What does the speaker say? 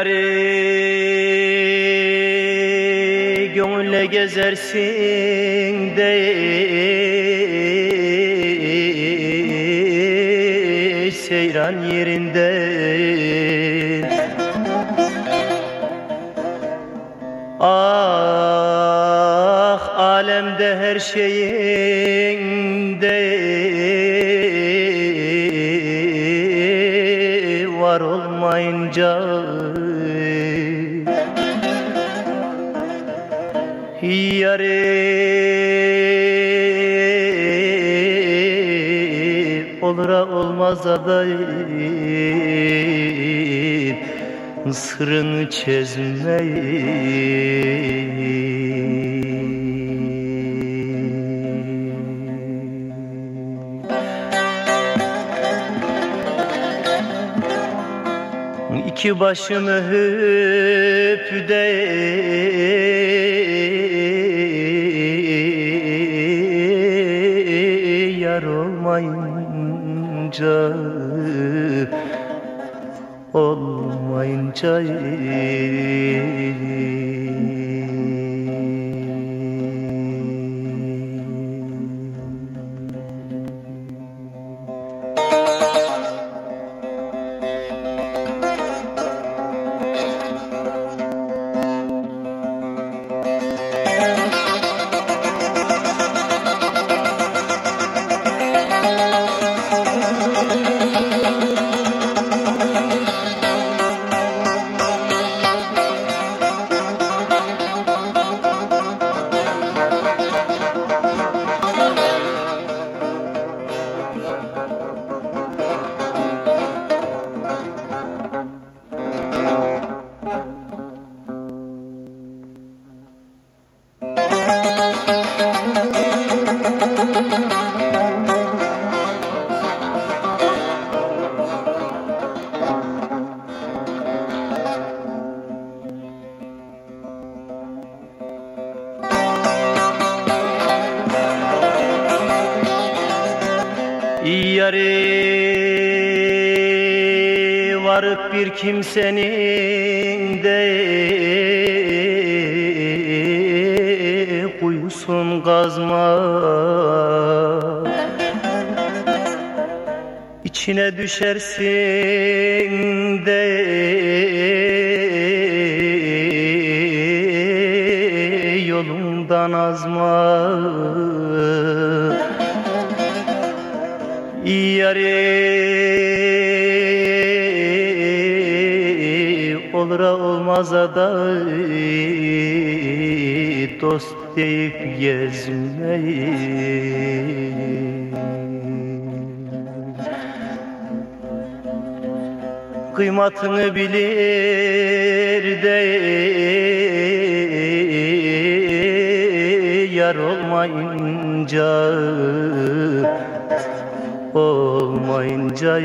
Yari gönülle gezersin de seyran yerinde. Ah alemde her şeyin de var olmayınca Yari olura olmaz adayım. Sırrını çözmeyi İki başımı öp de yar olmayınca olmayınca Yari varıp bir kimsenin de kuyusun kazma. İçine düşersin de yolundan azma Yari olura olmaz aday dost deyip gezmeyi. Kıymatını bilir de yar olmayınca olmayınca